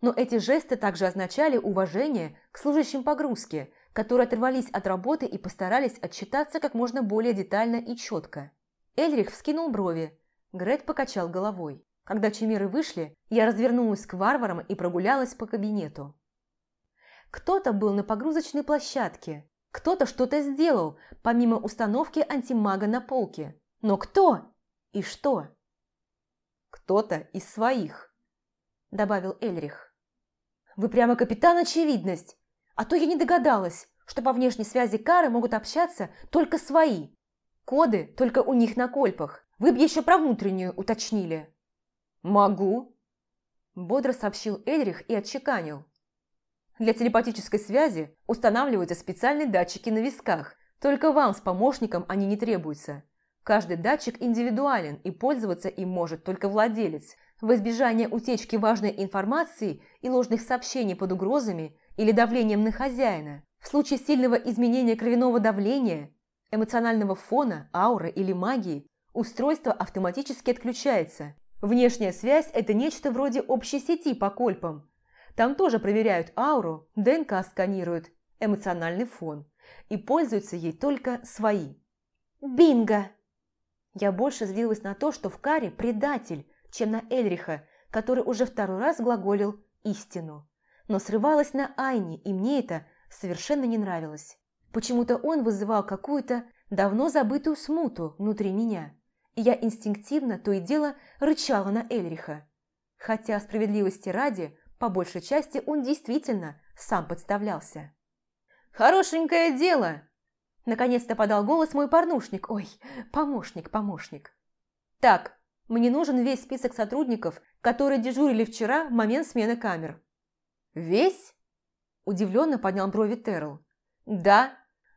Но эти жесты также означали уважение к служащим погрузки, которые оторвались от работы и постарались отчитаться как можно более детально и четко. Эльрих вскинул брови, Грет покачал головой. Когда чимеры вышли, я развернулась к варварам и прогулялась по кабинету. Кто-то был на погрузочной площадке, кто-то что-то сделал, помимо установки антимага на полке. Но кто и что? «Кто-то из своих», – добавил Эльрих. Вы прямо капитан очевидность. А то я не догадалась, что по внешней связи кары могут общаться только свои. Коды только у них на кольпах. Вы бы еще про внутреннюю уточнили. Могу. Бодро сообщил Эльрих и отчеканил. Для телепатической связи устанавливаются специальные датчики на висках. Только вам с помощником они не требуются. Каждый датчик индивидуален, и пользоваться им может только владелец – в избежание утечки важной информации и ложных сообщений под угрозами или давлением на хозяина, в случае сильного изменения кровяного давления, эмоционального фона, ауры или магии, устройство автоматически отключается. Внешняя связь – это нечто вроде общей сети по кольпам. Там тоже проверяют ауру, ДНК сканируют, эмоциональный фон. И пользуются ей только свои. Бинго! Я больше злилась на то, что в каре предатель, чем на Эльриха, который уже второй раз глаголил истину. Но срывалась на Айни, и мне это совершенно не нравилось. Почему-то он вызывал какую-то давно забытую смуту внутри меня, и я инстинктивно то и дело рычала на Эльриха. Хотя, справедливости ради, по большей части он действительно сам подставлялся. «Хорошенькое дело!» Наконец-то подал голос мой порнушник. Ой, помощник, помощник. «Так, мне нужен весь список сотрудников, которые дежурили вчера в момент смены камер». «Весь?» – удивленно поднял брови Террell. «Да,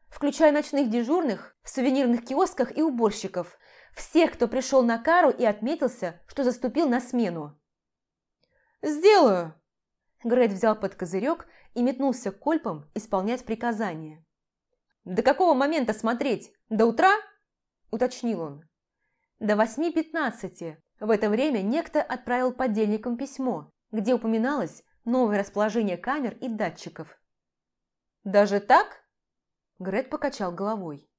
включая ночных дежурных, в сувенирных киосках и уборщиков, всех, кто пришел на кару и отметился, что заступил на смену». «Сделаю!» Грейт взял под козырек и метнулся к кольпам исполнять приказания. «До какого момента смотреть? До утра?» – уточнил он. До 8.15 в это время некто отправил подельникам письмо, где упоминалось новое расположение камер и датчиков. «Даже так?» Грет покачал головой.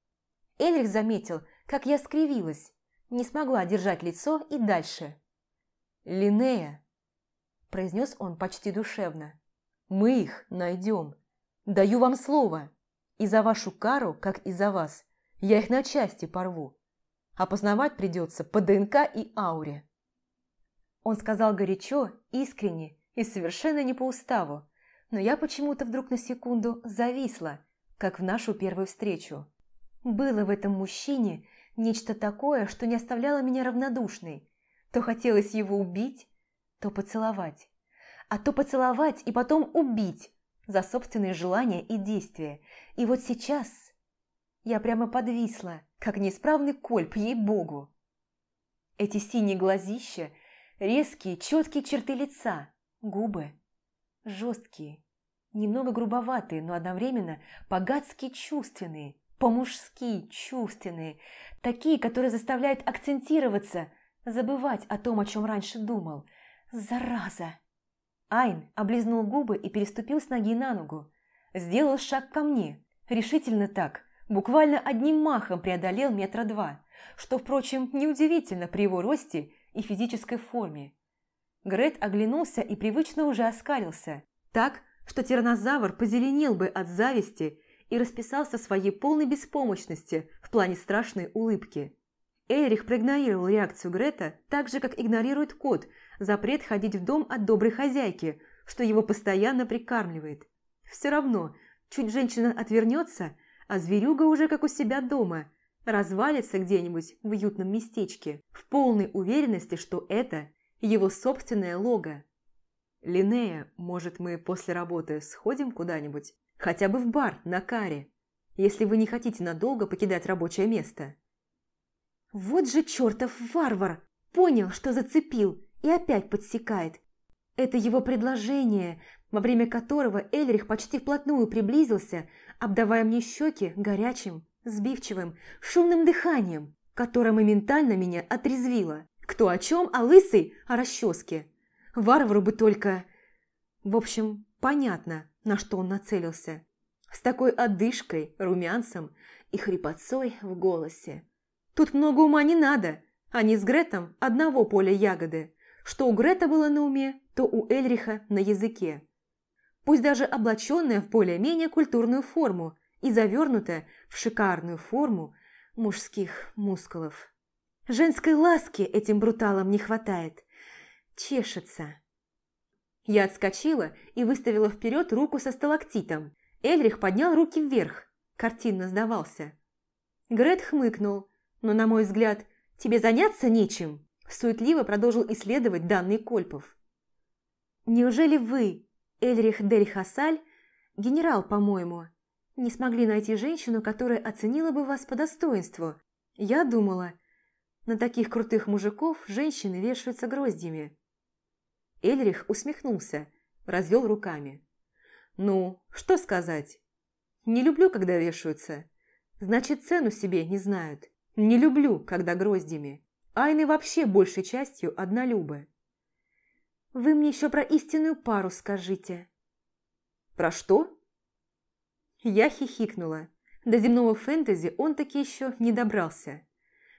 Эльрих заметил, как я скривилась, не смогла держать лицо и дальше. «Линнея», – произнес он почти душевно, – «мы их найдем. Даю вам слово. И за вашу кару, как и за вас, я их на части порву. Опознавать придется по ДНК и ауре. Он сказал горячо, искренне и совершенно не по уставу, но я почему-то вдруг на секунду зависла, как в нашу первую встречу. Было в этом мужчине нечто такое, что не оставляло меня равнодушной. То хотелось его убить, то поцеловать. А то поцеловать и потом убить за собственные желания и действия. И вот сейчас я прямо подвисла, как неисправный кольп, ей-богу. Эти синие глазища, резкие, четкие черты лица, губы, жесткие, немного грубоватые, но одновременно по-гадски чувственные, по-мужски чувственные, такие, которые заставляют акцентироваться, забывать о том, о чем раньше думал. Зараза! Айн облизнул губы и переступил с ноги на ногу. Сделал шаг ко мне, решительно так, буквально одним махом преодолел метра два, что, впрочем, неудивительно при его росте и физической форме. Грет оглянулся и привычно уже оскалился, так, что тиранозавр позеленел бы от зависти и расписался в своей полной беспомощности в плане страшной улыбки. Эрих проигнорировал реакцию Грета так же, как игнорирует кот запрет ходить в дом от доброй хозяйки, что его постоянно прикармливает. Все равно, чуть женщина отвернется, а зверюга уже как у себя дома, развалится где-нибудь в уютном местечке, в полной уверенности, что это его собственное лого. «Линнея, может, мы после работы сходим куда-нибудь? Хотя бы в бар на каре, если вы не хотите надолго покидать рабочее место?» Вот же чертов варвар! Понял, что зацепил, и опять подсекает. Это его предложение, во время которого Эльрих почти вплотную приблизился, обдавая мне щеки горячим, сбивчивым, шумным дыханием, которое моментально меня отрезвило. Кто о чем, а лысый о расческе. Варвару бы только... В общем, понятно, на что он нацелился. С такой одышкой, румянцем и хрипотцой в голосе. Тут много ума не надо. Они с Гретом одного поля ягоды. Что у Грета было на уме, то у Эльриха на языке. Пусть даже облаченная в более-менее культурную форму и завернутая в шикарную форму мужских мускулов. Женской ласки этим бруталам не хватает. Чешется. Я отскочила и выставила вперед руку со сталактитом. Эльрих поднял руки вверх, картинно сдавался. Грет хмыкнул, но, на мой взгляд, тебе заняться нечем, суетливо продолжил исследовать данный Кольпов. Неужели вы, Эльрих Дель Хасаль, генерал, по-моему, не смогли найти женщину, которая оценила бы вас по достоинству? Я думала, на таких крутых мужиков женщины вешаются гроздьями. Эльрих усмехнулся, развел руками. «Ну, что сказать? Не люблю, когда вешаются. Значит, цену себе не знают. Не люблю, когда гроздями. Айны вообще большей частью однолюбы. Вы мне еще про истинную пару скажите. Про что? Я хихикнула. До земного фэнтези он таки еще не добрался.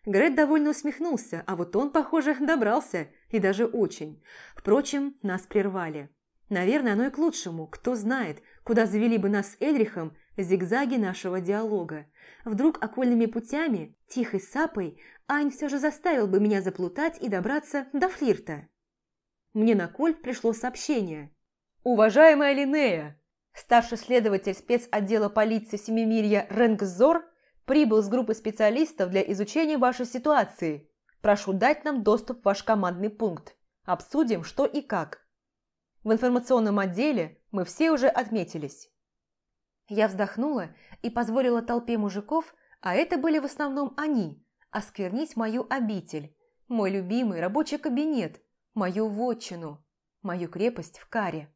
Грет довольно усмехнулся, а вот он, похоже, добрался, и даже очень. Впрочем, нас прервали. Наверное, оно и к лучшему. Кто знает, куда завели бы нас с Эльрихом зигзаги нашего диалога. Вдруг окольными путями, тихой сапой, Айн все же заставил бы меня заплутать и добраться до флирта. Мне на коль пришло сообщение. «Уважаемая Линея, старший следователь спецотдела полиции Семимирья Ренгзор прибыл с группой специалистов для изучения вашей ситуации. Прошу дать нам доступ в ваш командный пункт. Обсудим, что и как. В информационном отделе мы все уже отметились». Я вздохнула и позволила толпе мужиков, а это были в основном они, осквернить мою обитель, мой любимый рабочий кабинет, мою вотчину, мою крепость в каре.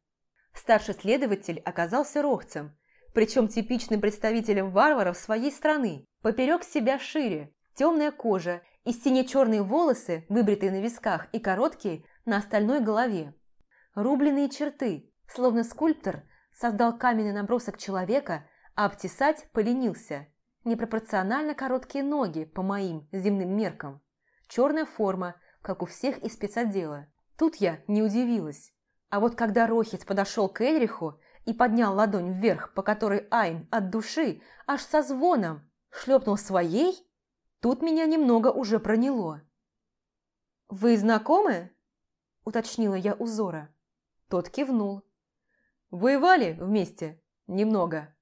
Старший следователь оказался рохцем, причем типичным представителем варваров своей страны. Поперек себя шире, темная кожа и сине-черные волосы, выбритые на висках и короткие на остальной голове. Рубленые черты, словно скульптор создал каменный набросок человека, а обтесать поленился. Непропорционально короткие ноги по моим земным меркам. Черная форма, как у всех из спецотдела. Тут я не удивилась. А вот когда Рохиц подошел к Эльриху и поднял ладонь вверх, по которой Айн от души, аж со звоном, шлепнул своей, тут меня немного уже проняло. «Вы знакомы?» – уточнила я узора. Тот кивнул. «Воевали вместе? Немного».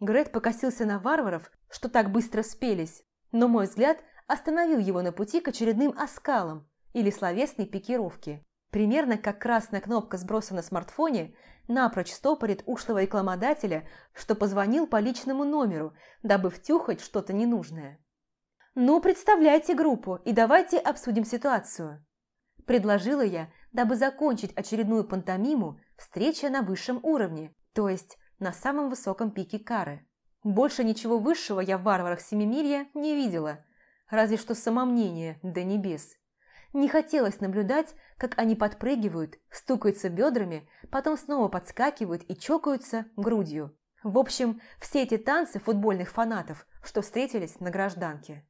Грет покосился на варваров, что так быстро спелись, но мой взгляд остановил его на пути к очередным оскалам или словесной пикировке. Примерно как красная кнопка сброса на смартфоне напрочь стопорит ушлого рекламодателя, что позвонил по личному номеру, дабы втюхать что-то ненужное. «Ну, представляйте группу и давайте обсудим ситуацию», – предложила я, дабы закончить очередную пантомиму «Встреча на высшем уровне», то есть на самом высоком пике кары. Больше ничего высшего я в варварах Семимирья не видела, разве что самомнение до небес. Не хотелось наблюдать, как они подпрыгивают, стукаются бедрами, потом снова подскакивают и чокаются грудью. В общем, все эти танцы футбольных фанатов, что встретились на гражданке.